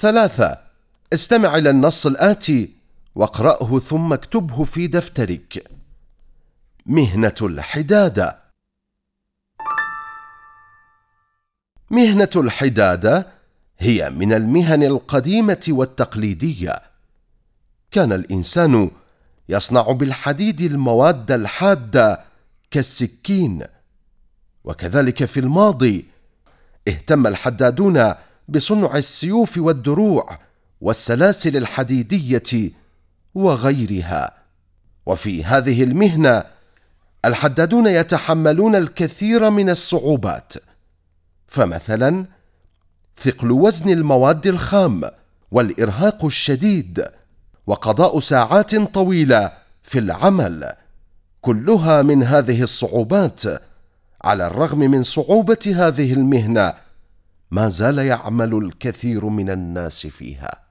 ثلاثة. استمع إلى النص الآتي واقرأه ثم اكتبه في دفترك. مهنة الحدادة. مهنة الحدادة هي من المهن القديمة والتقليدية. كان الإنسان يصنع بالحديد المواد الحادة كالسكين. وكذلك في الماضي اهتم الحدادون بصنع السيوف والدروع والسلاسل الحديدية وغيرها. وفي هذه المهنة الحدادون يتحملون الكثير من الصعوبات. فمثلا ثقل وزن المواد الخام والإرهاق الشديد وقضاء ساعات طويلة في العمل. كلها من هذه الصعوبات على الرغم من صعوبة هذه المهنة ما زال يعمل الكثير من الناس فيها.